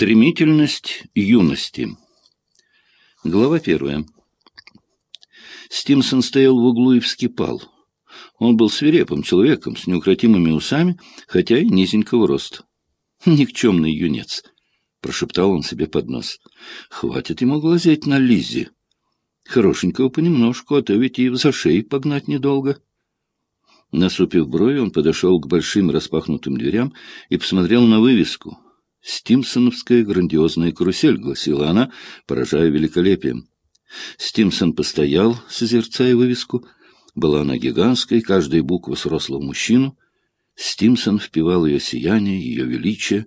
Стремительность юности. Глава первая. Стимсон стоял в углу и вскипал. Он был свирепым человеком с неукротимыми усами, хотя и низенького роста. «Никчемный юнец», — прошептал он себе под нос. «Хватит ему глазеть на Лиззи. Хорошенького понемножку, а то ведь и в зашей погнать недолго». Насупив брови, он подошел к большим распахнутым дверям и посмотрел на вывеску — «Стимсоновская грандиозная карусель», — гласила она, поражая великолепием. Стимсон постоял, созерцая вывеску. Была она гигантской, каждая буква сросла в мужчину. Стимсон впивал ее сияние, ее величие.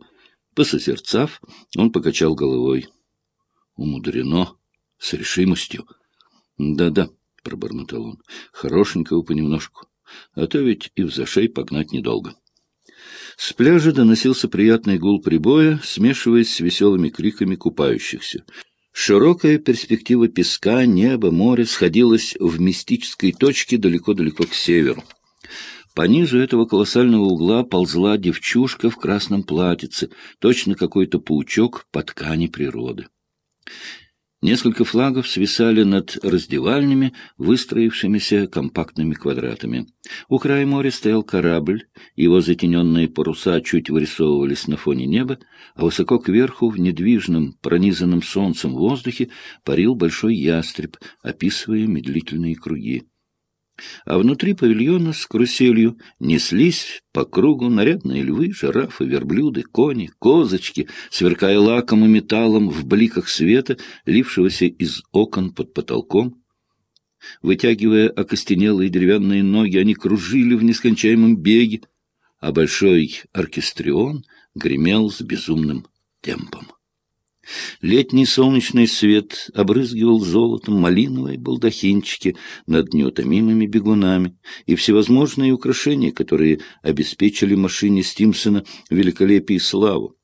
Посозерцав, он покачал головой. «Умудрено, с решимостью». «Да-да», — пробормотал он, — «хорошенького понемножку, а то ведь и в зашей погнать недолго». С пляжа доносился приятный гул прибоя, смешиваясь с веселыми криками купающихся. Широкая перспектива песка, неба, моря сходилась в мистической точке далеко-далеко к северу. По низу этого колоссального угла ползла девчушка в красном платьице, точно какой-то паучок по ткани природы. Несколько флагов свисали над раздевальнями, выстроившимися компактными квадратами. У края моря стоял корабль, его затененные паруса чуть вырисовывались на фоне неба, а высоко кверху, в недвижном, пронизанном солнцем воздухе, парил большой ястреб, описывая медлительные круги а внутри павильона с каруселью неслись по кругу нарядные львы, жирафы, верблюды, кони, козочки, сверкая лаком и металлом в бликах света, лившегося из окон под потолком. Вытягивая окостенелые деревянные ноги, они кружили в нескончаемом беге, а большой оркестрион гремел с безумным темпом. Летний солнечный свет обрызгивал золотом малиновые балдахинчики над неутомимыми бегунами и всевозможные украшения, которые обеспечили машине Стимсона великолепие и славу.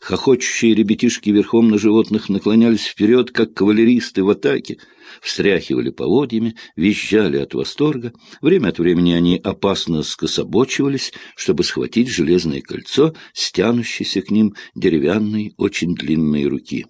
Хохочущие ребятишки верхом на животных наклонялись вперед, как кавалеристы в атаке, встряхивали поводьями, визжали от восторга. Время от времени они опасно скособочивались, чтобы схватить железное кольцо, стянущееся к ним деревянной, очень длинной руки.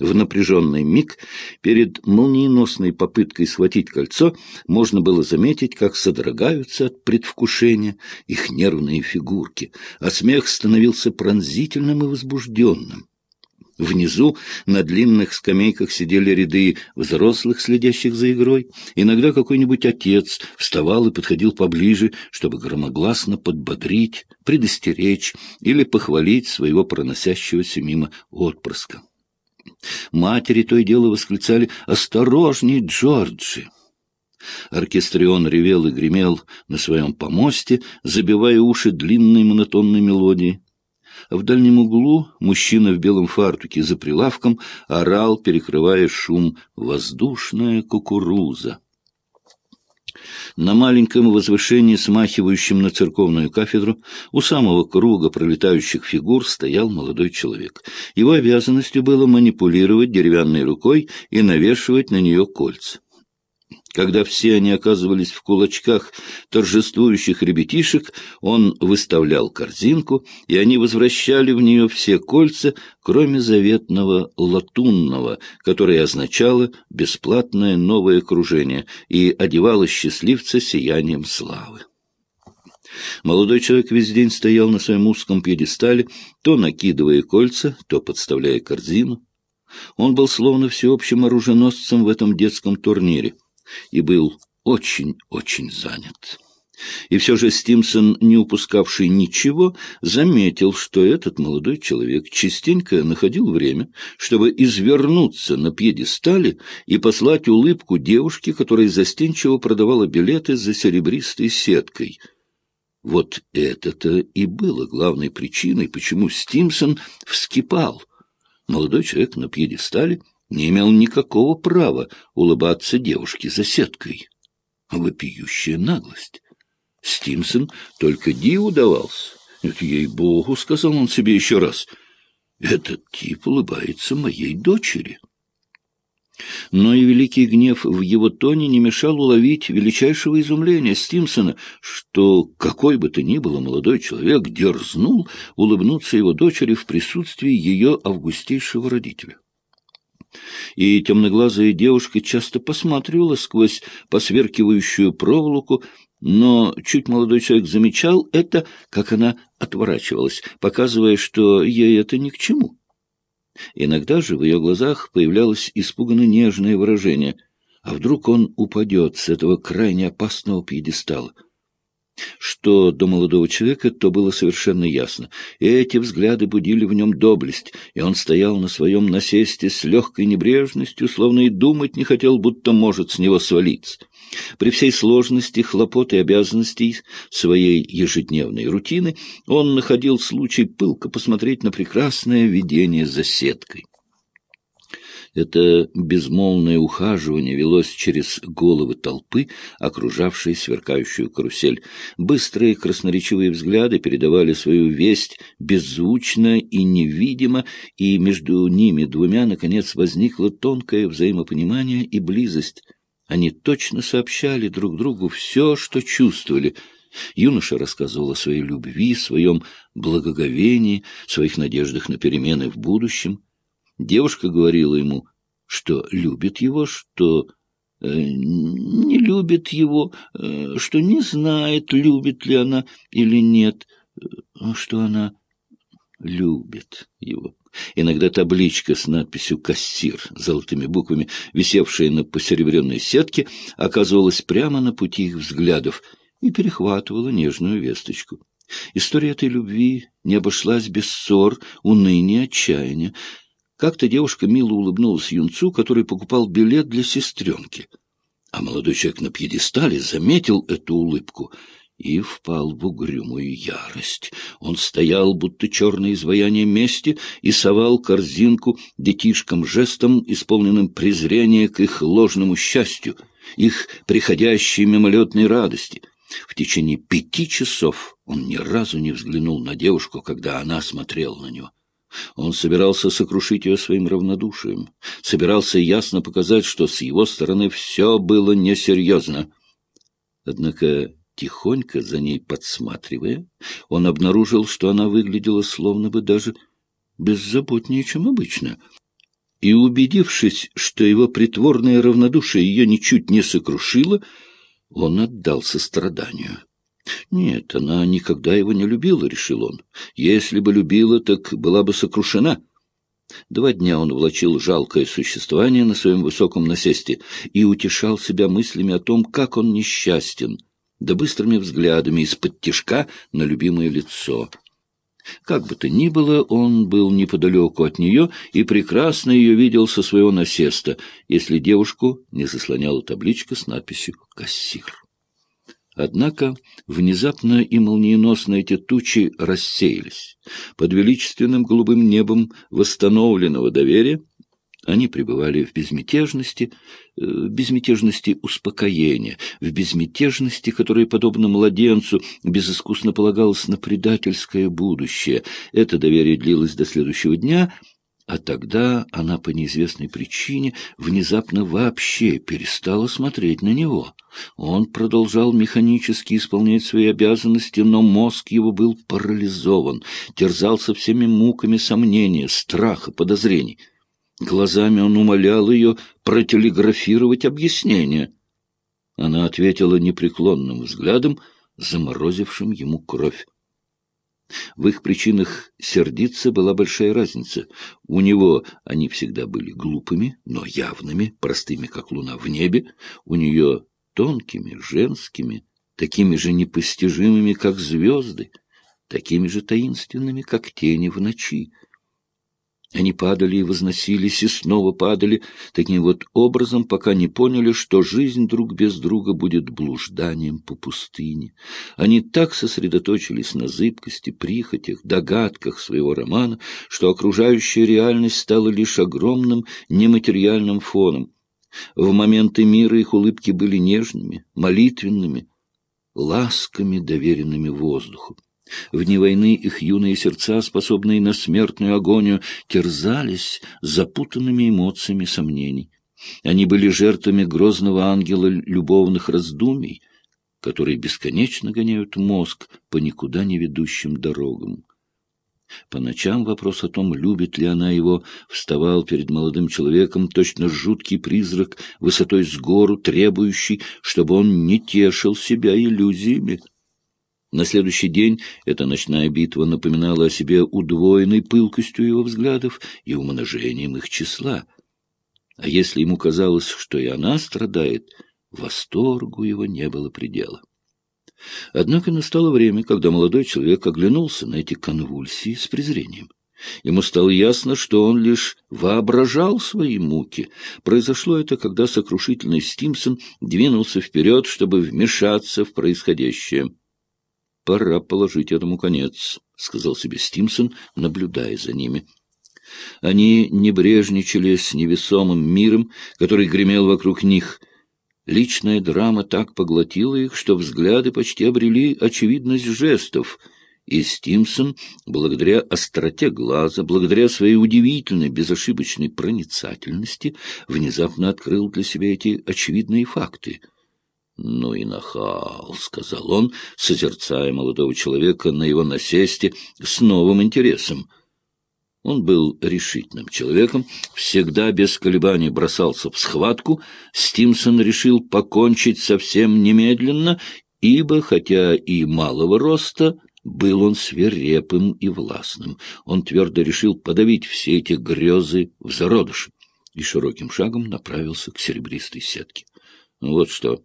В напряженный миг перед молниеносной попыткой схватить кольцо можно было заметить, как содрогаются от предвкушения их нервные фигурки, а смех становился пронзительным и возбужденным. Внизу на длинных скамейках сидели ряды взрослых, следящих за игрой. Иногда какой-нибудь отец вставал и подходил поближе, чтобы громогласно подбодрить, предостеречь или похвалить своего проносящегося мимо отпрыска. Матери то и дело восклицали «Осторожней, Джорджи!». Оркестрион ревел и гремел на своем помосте, забивая уши длинной монотонной мелодией. В дальнем углу мужчина в белом фартуке за прилавком орал, перекрывая шум «Воздушная кукуруза». На маленьком возвышении, смахивающем на церковную кафедру, у самого круга пролетающих фигур стоял молодой человек. Его обязанностью было манипулировать деревянной рукой и навешивать на нее кольца. Когда все они оказывались в кулачках торжествующих ребятишек, он выставлял корзинку, и они возвращали в нее все кольца, кроме заветного латунного, которое означало бесплатное новое окружение и одевало счастливца сиянием славы. Молодой человек весь день стоял на своем узком пьедестале, то накидывая кольца, то подставляя корзину. Он был словно всеобщим оруженосцем в этом детском турнире и был очень-очень занят. И все же Стимсон, не упускавший ничего, заметил, что этот молодой человек частенько находил время, чтобы извернуться на пьедестале и послать улыбку девушке, которая застенчиво продавала билеты за серебристой сеткой. Вот это-то и было главной причиной, почему Стимсон вскипал. Молодой человек на пьедестале не имел никакого права улыбаться девушке за сеткой. Вопиющая наглость. Стимсон только диву давался. Это ей-богу, — сказал он себе еще раз, — этот тип улыбается моей дочери. Но и великий гнев в его тоне не мешал уловить величайшего изумления Стимсона, что какой бы то ни было молодой человек дерзнул улыбнуться его дочери в присутствии ее августейшего родителя. И темноглазая девушка часто посматривала сквозь посверкивающую проволоку, но чуть молодой человек замечал это, как она отворачивалась, показывая, что ей это ни к чему. Иногда же в ее глазах появлялось испуганно нежное выражение. А вдруг он упадет с этого крайне опасного пьедестала? Что до молодого человека, то было совершенно ясно. Эти взгляды будили в нем доблесть, и он стоял на своем насесте с легкой небрежностью, словно и думать не хотел, будто может с него свалиться. При всей сложности хлопот и обязанностей своей ежедневной рутины он находил случай пылко посмотреть на прекрасное видение за сеткой. Это безмолвное ухаживание велось через головы толпы, окружавшей сверкающую карусель. Быстрые красноречивые взгляды передавали свою весть беззвучно и невидимо, и между ними двумя, наконец, возникло тонкое взаимопонимание и близость. Они точно сообщали друг другу все, что чувствовали. Юноша рассказывал о своей любви, своем благоговении, своих надеждах на перемены в будущем. Девушка говорила ему, что любит его, что э, не любит его, э, что не знает, любит ли она или нет, э, что она любит его. Иногда табличка с надписью «Кассир» золотыми буквами, висевшая на посеребренной сетке, оказывалась прямо на пути их взглядов и перехватывала нежную весточку. История этой любви не обошлась без ссор, уныния, отчаяния. Как-то девушка мило улыбнулась юнцу, который покупал билет для сестренки. А молодой человек на пьедестале заметил эту улыбку и впал в угрюмую ярость. Он стоял, будто черное изваяние мести, и совал корзинку детишкам жестом, исполненным презрения к их ложному счастью, их приходящей мимолетной радости. В течение пяти часов он ни разу не взглянул на девушку, когда она смотрела на него. Он собирался сокрушить ее своим равнодушием, собирался ясно показать, что с его стороны все было несерьезно. Однако, тихонько за ней подсматривая, он обнаружил, что она выглядела словно бы даже беззаботнее, чем обычно. И, убедившись, что его притворное равнодушие ее ничуть не сокрушило, он отдался страданию. Нет, она никогда его не любила, — решил он. Если бы любила, так была бы сокрушена. Два дня он влачил жалкое существование на своем высоком насесте и утешал себя мыслями о том, как он несчастен, да быстрыми взглядами из-под тишка на любимое лицо. Как бы то ни было, он был неподалеку от нее и прекрасно ее видел со своего насеста, если девушку не заслоняла табличка с надписью «Кассир». Однако внезапно и молниеносно эти тучи рассеялись. Под величественным голубым небом восстановленного доверия они пребывали в безмятежности, э, безмятежности успокоения, в безмятежности, которая, подобно младенцу, безыскусно полагалась на предательское будущее. Это доверие длилось до следующего дня — а тогда она по неизвестной причине внезапно вообще перестала смотреть на него. Он продолжал механически исполнять свои обязанности, но мозг его был парализован, терзался всеми муками сомнения, страха, подозрений. Глазами он умолял ее протелеграфировать объяснение. Она ответила непреклонным взглядом, заморозившим ему кровь. В их причинах сердиться была большая разница. У него они всегда были глупыми, но явными, простыми, как луна в небе. У нее тонкими, женскими, такими же непостижимыми, как звезды, такими же таинственными, как тени в ночи. Они падали и возносились, и снова падали, таким вот образом, пока не поняли, что жизнь друг без друга будет блужданием по пустыне. Они так сосредоточились на зыбкости, прихотях, догадках своего романа, что окружающая реальность стала лишь огромным нематериальным фоном. В моменты мира их улыбки были нежными, молитвенными, ласками, доверенными воздуху. В дни войны их юные сердца, способные на смертную агонию, терзались запутанными эмоциями сомнений. Они были жертвами грозного ангела любовных раздумий, которые бесконечно гоняют мозг по никуда не ведущим дорогам. По ночам вопрос о том, любит ли она его, вставал перед молодым человеком точно жуткий призрак высотой с гору, требующий, чтобы он не тешил себя иллюзиями. На следующий день эта ночная битва напоминала о себе удвоенной пылкостью его взглядов и умножением их числа. А если ему казалось, что и она страдает, восторгу его не было предела. Однако настало время, когда молодой человек оглянулся на эти конвульсии с презрением. Ему стало ясно, что он лишь воображал свои муки. Произошло это, когда сокрушительный Стимсон двинулся вперед, чтобы вмешаться в происходящее. «Пора положить этому конец», — сказал себе Стимсон, наблюдая за ними. Они небрежничали с невесомым миром, который гремел вокруг них — Личная драма так поглотила их, что взгляды почти обрели очевидность жестов, и Стимсон, благодаря остроте глаза, благодаря своей удивительной безошибочной проницательности, внезапно открыл для себя эти очевидные факты. «Ну и нахал», — сказал он, созерцая молодого человека на его насесте с новым интересом — он был решительным человеком, всегда без колебаний бросался в схватку. Стимсон решил покончить совсем немедленно, ибо, хотя и малого роста, был он свирепым и властным. Он твердо решил подавить все эти грезы в зародыше и широким шагом направился к серебристой сетке. «Ну вот что,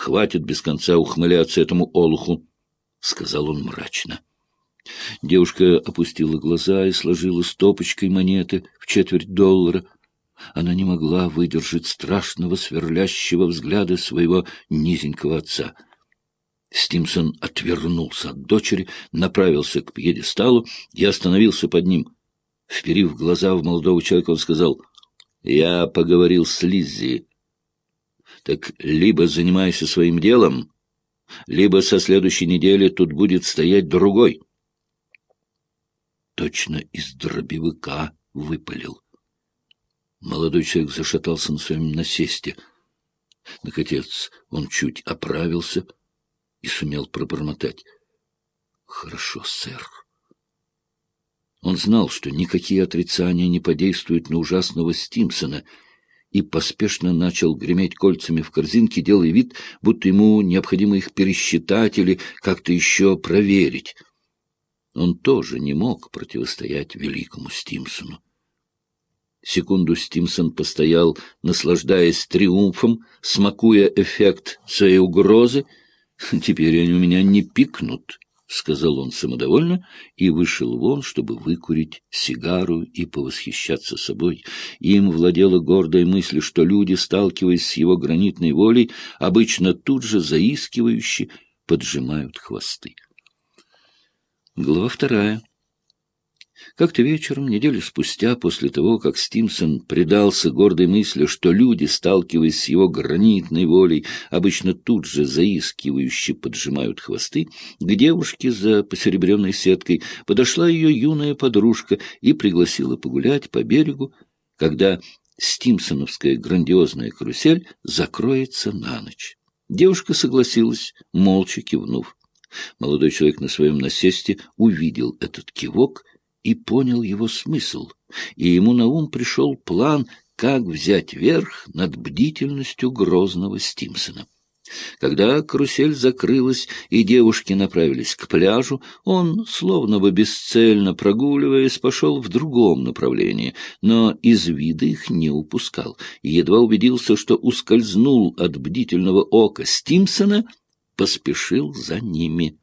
хватит без конца ухмыляться этому олуху», — сказал он мрачно. Девушка опустила глаза и сложила стопочкой монеты в четверть доллара. Она не могла выдержать страшного сверлящего взгляда своего низенького отца. Стимсон отвернулся от дочери, направился к пьедесталу и остановился под ним. Вперив глаза в молодого человека, он сказал, «Я поговорил с Лиззи. Так либо занимайся своим делом, либо со следующей недели тут будет стоять другой» точно из дробовика выпалил. Молодой человек зашатался на своем насесте. Наконец он чуть оправился и сумел пробормотать. — Хорошо, сэр. Он знал, что никакие отрицания не подействуют на ужасного Стимсона, и поспешно начал греметь кольцами в корзинке, делая вид, будто ему необходимо их пересчитать или как-то еще проверить. Он тоже не мог противостоять великому Стимсону. Секунду Стимсон постоял, наслаждаясь триумфом, смакуя эффект своей угрозы. «Теперь они у меня не пикнут», — сказал он самодовольно и вышел вон, чтобы выкурить сигару и повосхищаться собой. Им владела гордая мысль, что люди, сталкиваясь с его гранитной волей, обычно тут же заискивающе поджимают хвосты. Глава вторая. Как-то вечером, неделю спустя, после того, как Стимсон предался гордой мысли, что люди, сталкиваясь с его гранитной волей, обычно тут же заискивающе поджимают хвосты, к девушке за посеребренной сеткой подошла ее юная подружка и пригласила погулять по берегу, когда стимсоновская грандиозная карусель закроется на ночь. Девушка согласилась, молча кивнув. Молодой человек на своем насесте увидел этот кивок и понял его смысл, и ему на ум пришел план, как взять верх над бдительностью грозного Стимсона. Когда карусель закрылась и девушки направились к пляжу, он, словно бы бесцельно прогуливаясь, пошел в другом направлении, но из вида их не упускал, и едва убедился, что ускользнул от бдительного ока Стимсона — поспешил за ними.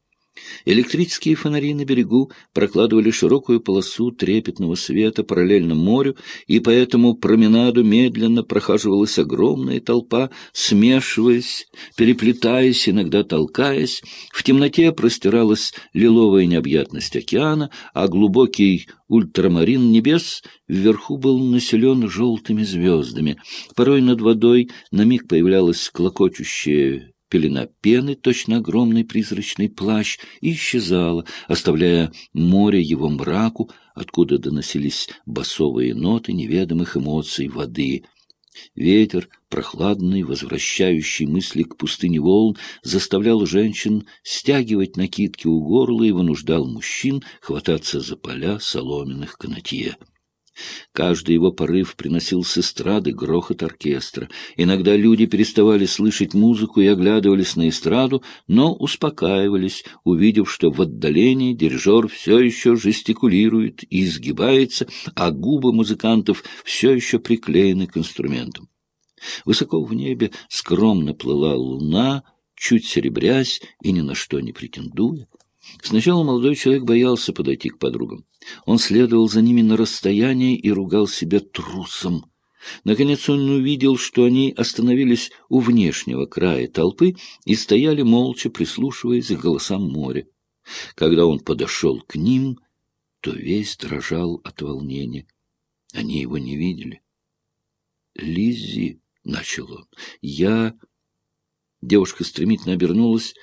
Электрические фонари на берегу прокладывали широкую полосу трепетного света параллельно морю, и по этому променаду медленно прохаживалась огромная толпа, смешиваясь, переплетаясь, иногда толкаясь. В темноте простиралась лиловая необъятность океана, а глубокий ультрамарин небес вверху был населен желтыми звездами. Порой над водой на миг появлялась клокочущая пелена пены, точно огромный призрачный плащ, и исчезала, оставляя море его мраку, откуда доносились басовые ноты неведомых эмоций воды. Ветер, прохладный, возвращающий мысли к пустыне волн, заставлял женщин стягивать накидки у горла и вынуждал мужчин хвататься за поля соломенных канатье. Каждый его порыв приносил с эстрады грохот оркестра. Иногда люди переставали слышать музыку и оглядывались на эстраду, но успокаивались, увидев, что в отдалении дирижер все еще жестикулирует и изгибается, а губы музыкантов все еще приклеены к инструментам. Высоко в небе скромно плыла луна, чуть серебрясь и ни на что не претендуя. Сначала молодой человек боялся подойти к подругам. Он следовал за ними на расстоянии и ругал себя трусом. Наконец он увидел, что они остановились у внешнего края толпы и стояли молча, прислушиваясь к голосам моря. Когда он подошел к ним, то весь дрожал от волнения. Они его не видели. «Лиззи», — начал он, — «я...» Девушка стремительно обернулась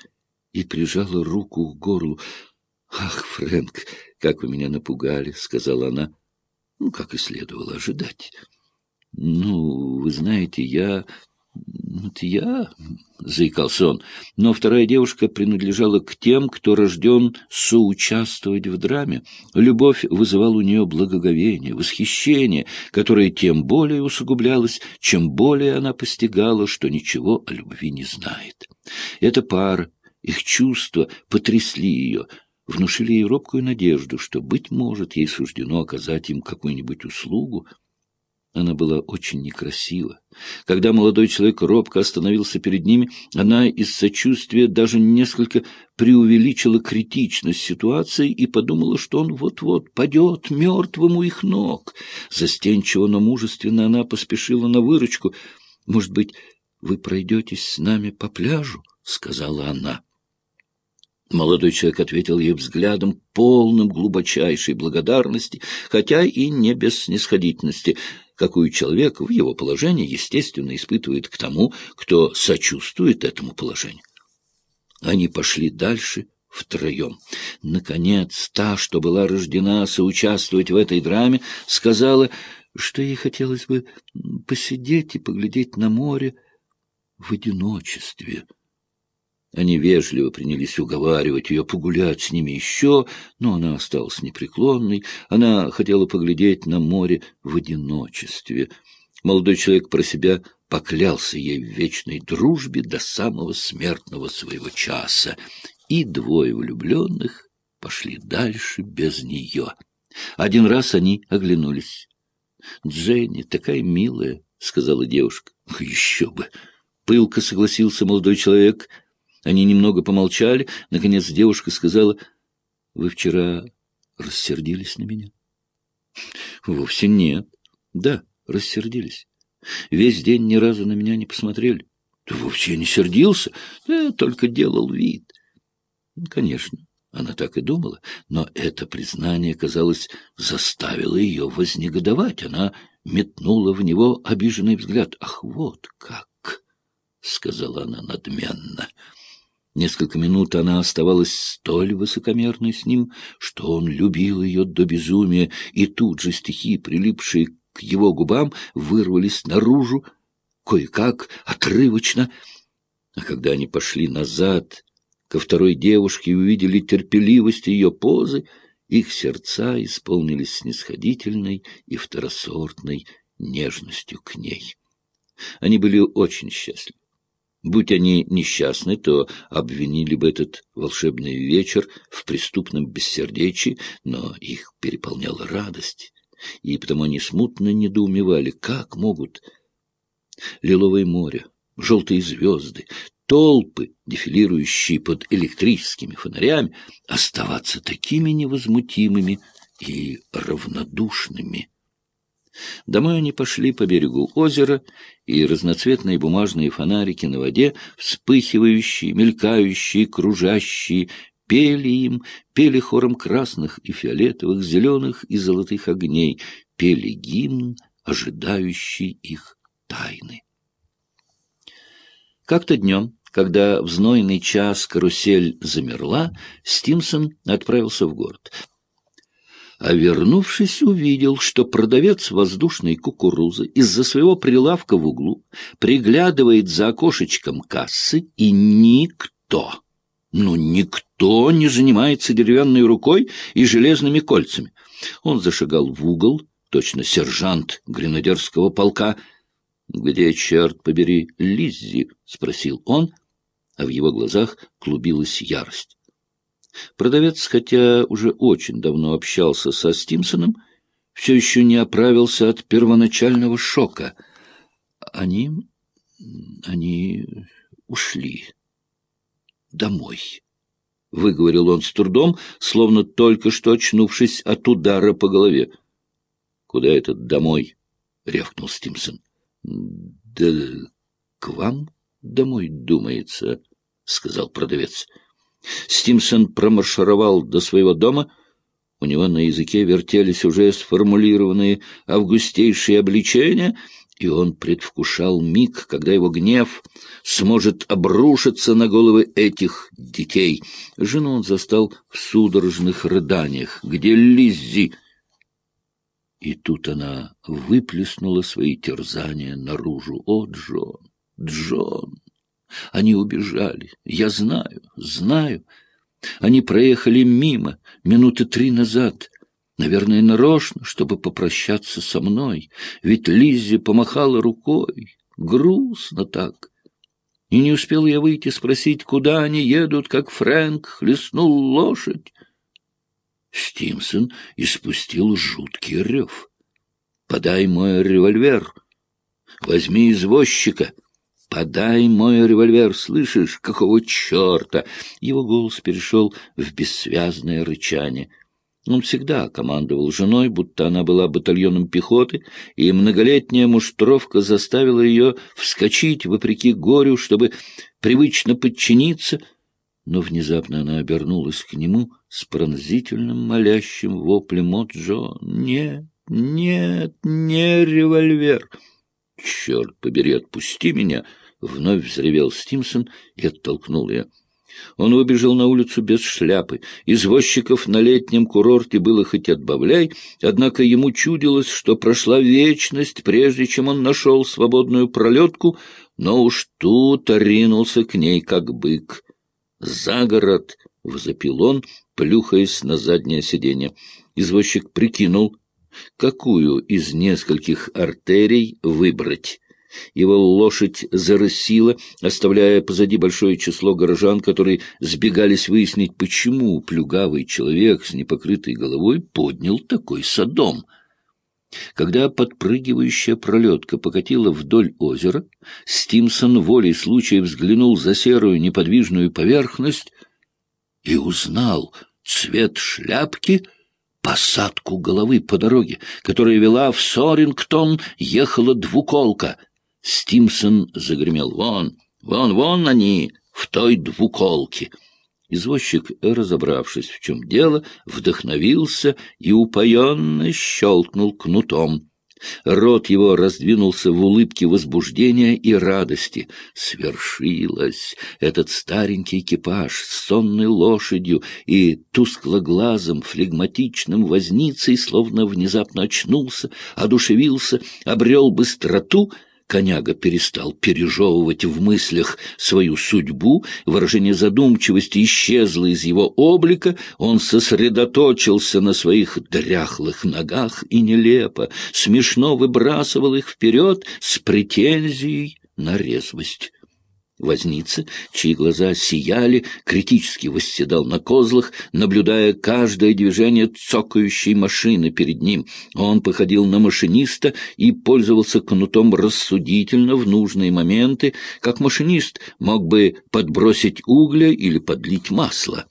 и прижала руку к горлу. «Ах, Фрэнк, как вы меня напугали!» — сказала она. «Ну, как и следовало ожидать. Ну, вы знаете, я... Вот я...» — заикался он. Но вторая девушка принадлежала к тем, кто рожден соучаствовать в драме. Любовь вызывала у нее благоговение, восхищение, которое тем более усугублялось, чем более она постигала, что ничего о любви не знает. Эта пара их чувства потрясли ее, внушили ей робкую надежду, что, быть может, ей суждено оказать им какую-нибудь услугу. Она была очень некрасива. Когда молодой человек робко остановился перед ними, она из сочувствия даже несколько преувеличила критичность ситуации и подумала, что он вот-вот падет мертвым у их ног. Застенчиво, но мужественно она поспешила на выручку. «Может быть, вы пройдетесь с нами по пляжу?» — сказала она. Молодой человек ответил ей взглядом, полным глубочайшей благодарности, хотя и не без снисходительности, какую человек в его положении, естественно, испытывает к тому, кто сочувствует этому положению. Они пошли дальше втроем. Наконец, та, что была рождена соучаствовать в этой драме, сказала, что ей хотелось бы посидеть и поглядеть на море в одиночестве. Они вежливо принялись уговаривать ее погулять с ними еще, но она осталась непреклонной. Она хотела поглядеть на море в одиночестве. Молодой человек про себя поклялся ей в вечной дружбе до самого смертного своего часа, и двое влюбленных пошли дальше без нее. Один раз они оглянулись. — Дженни такая милая, — сказала девушка. — Еще бы! — пылко согласился молодой человек — они немного помолчали. Наконец девушка сказала, — Вы вчера рассердились на меня? — Вовсе нет. Да, рассердились. Весь день ни разу на меня не посмотрели. Да вовсе не сердился, да, только делал вид. Конечно, она так и думала, но это признание, казалось, заставило ее вознегодовать. Она метнула в него обиженный взгляд. «Ах, вот как!» — сказала она надменно. Несколько минут она оставалась столь высокомерной с ним, что он любил ее до безумия, и тут же стихи, прилипшие к его губам, вырвались наружу, кое-как, отрывочно. А когда они пошли назад ко второй девушке и увидели терпеливость ее позы, их сердца исполнились снисходительной и второсортной нежностью к ней. Они были очень счастливы. Будь они несчастны, то обвинили бы этот волшебный вечер в преступном бессердечии, но их переполняла радость, и потому они смутно недоумевали, как могут лиловое море, желтые звезды, толпы, дефилирующие под электрическими фонарями, оставаться такими невозмутимыми и равнодушными. Домой они пошли по берегу озера, и разноцветные бумажные фонарики на воде, вспыхивающие, мелькающие, кружащие, пели им, пели хором красных и фиолетовых, зеленых и золотых огней, пели гимн, ожидающий их тайны. Как-то днем, когда в знойный час карусель замерла, Стимсон отправился в город. А вернувшись, увидел, что продавец воздушной кукурузы из-за своего прилавка в углу приглядывает за окошечком кассы, и никто, ну, никто не занимается деревянной рукой и железными кольцами. Он зашагал в угол, точно сержант гренадерского полка. «Где, черт побери, Лиззи?» — спросил он, а в его глазах клубилась ярость. Продавец, хотя уже очень давно общался со Стимсоном, все еще не оправился от первоначального шока. Они... они ушли домой. — выговорил он с трудом, словно только что очнувшись от удара по голове. — Куда этот домой? — рявкнул Стимсон. — Да к вам домой, думается, — сказал продавец. Стимсон промаршировал до своего дома. У него на языке вертелись уже сформулированные августейшие обличения, и он предвкушал миг, когда его гнев сможет обрушиться на головы этих детей. Жену он застал в судорожных рыданиях. «Где Лиззи?» И тут она выплеснула свои терзания наружу. «О, Джон! Джон!» Они убежали. Я знаю, знаю. Они проехали мимо минуты три назад. Наверное, нарочно, чтобы попрощаться со мной. Ведь Лиззи помахала рукой. Грустно так. И не успел я выйти спросить, куда они едут, как Фрэнк хлестнул лошадь. Стимсон испустил жуткий рев. «Подай мой револьвер! Возьми извозчика!» «Подай мой револьвер, слышишь? Какого черта?» Его голос перешел в бессвязное рычание. Он всегда командовал женой, будто она была батальоном пехоты, и многолетняя муштровка заставила ее вскочить вопреки горю, чтобы привычно подчиниться, но внезапно она обернулась к нему с пронзительным молящим воплем «О, Джон, нет, нет, не револьвер!» «Черт побери, отпусти меня!» — вновь взревел Стимсон и оттолкнул ее. Он выбежал на улицу без шляпы. Извозчиков на летнем курорте было хоть отбавляй, однако ему чудилось, что прошла вечность, прежде чем он нашел свободную пролетку, но уж тут оринулся к ней, как бык. «За город!» — взопил он, плюхаясь на заднее сиденье. Извозчик прикинул, какую из нескольких артерий выбрать. Его лошадь зарысила, оставляя позади большое число горожан, которые сбегались выяснить, почему плюгавый человек с непокрытой головой поднял такой садом. Когда подпрыгивающая пролетка покатила вдоль озера, Стимсон волей случая взглянул за серую неподвижную поверхность и узнал цвет шляпки — посадку головы по дороге, которая вела в Сорингтон, ехала двуколка. Стимсон загремел «Вон, вон, вон они, в той двуколке!» Извозчик, разобравшись, в чем дело, вдохновился и упоенно щелкнул кнутом. Рот его раздвинулся в улыбке возбуждения и радости. Свершилось! Этот старенький экипаж с сонной лошадью и тусклоглазым флегматичным возницей словно внезапно очнулся, одушевился, обрел быстроту — Коняга перестал пережевывать в мыслях свою судьбу, выражение задумчивости исчезло из его облика, он сосредоточился на своих дряхлых ногах и нелепо, смешно выбрасывал их вперед с претензией на резвость. Возница, чьи глаза сияли, критически восседал на козлах, наблюдая каждое движение цокающей машины перед ним. Он походил на машиниста и пользовался кнутом рассудительно в нужные моменты, как машинист мог бы подбросить угля или подлить масло.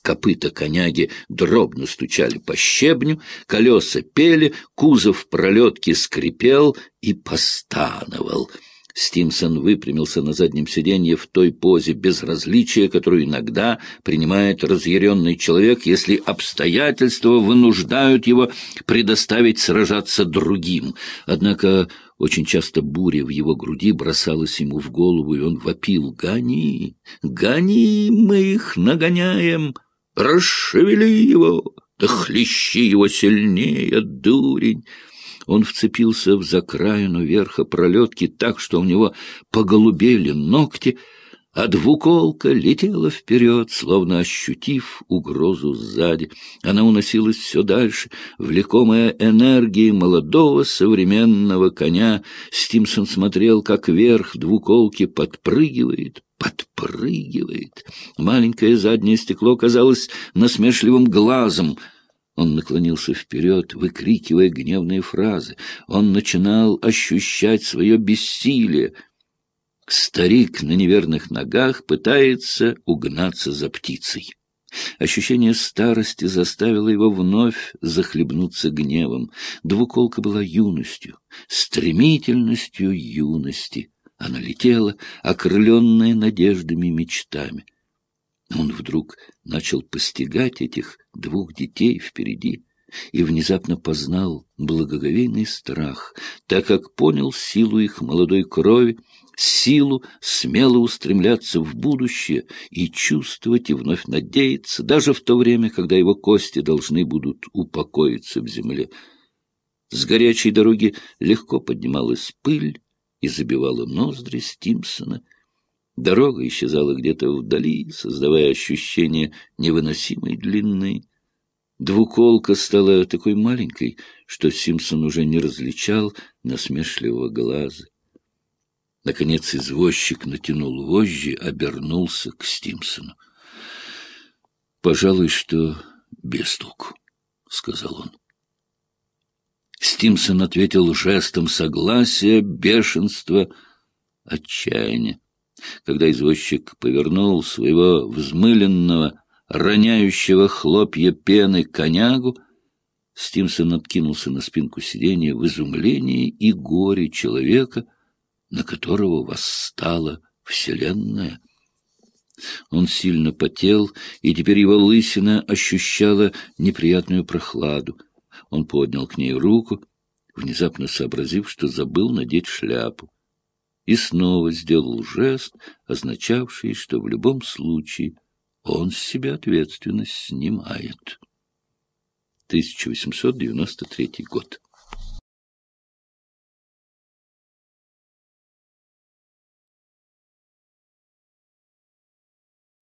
Копыта коняги дробно стучали по щебню, колеса пели, кузов пролетки скрипел и постановал — Стимсон выпрямился на заднем сиденье в той позе безразличия, которую иногда принимает разъяренный человек, если обстоятельства вынуждают его предоставить сражаться другим. Однако очень часто буря в его груди бросалась ему в голову, и он вопил «Гони! Гони! Мы их нагоняем! Расшевели его! Да хлещи его сильнее, дурень! Он вцепился в закраину верха пролетки так, что у него поголубели ногти, а двуколка летела вперед, словно ощутив угрозу сзади. Она уносилась все дальше, влекомая энергией молодого современного коня. Стимсон смотрел, как верх двуколки подпрыгивает, подпрыгивает. Маленькое заднее стекло казалось насмешливым глазом — он наклонился вперед, выкрикивая гневные фразы. Он начинал ощущать свое бессилие. Старик на неверных ногах пытается угнаться за птицей. Ощущение старости заставило его вновь захлебнуться гневом. Двуколка была юностью, стремительностью юности. Она летела, окрыленная надеждами и мечтами. Он вдруг начал постигать этих двух детей впереди и внезапно познал благоговейный страх, так как понял силу их молодой крови, силу смело устремляться в будущее и чувствовать и вновь надеяться, даже в то время, когда его кости должны будут упокоиться в земле. С горячей дороги легко поднималась пыль и забивала ноздри Стимсона — Дорога исчезала где-то вдали, создавая ощущение невыносимой длины. Двуколка стала такой маленькой, что Симпсон уже не различал насмешливого глаза. Наконец извозчик натянул вожжи, обернулся к Стимсону. — Пожалуй, что без толку, — сказал он. Стимсон ответил жестом согласия, бешенства, отчаяния. Когда извозчик повернул своего взмыленного, роняющего хлопья пены конягу, Стимсон откинулся на спинку сиденья в изумлении и горе человека, на которого восстала Вселенная. Он сильно потел, и теперь его лысина ощущала неприятную прохладу. Он поднял к ней руку, внезапно сообразив, что забыл надеть шляпу и снова сделал жест, означавший, что в любом случае он с себя ответственность снимает. 1893 год.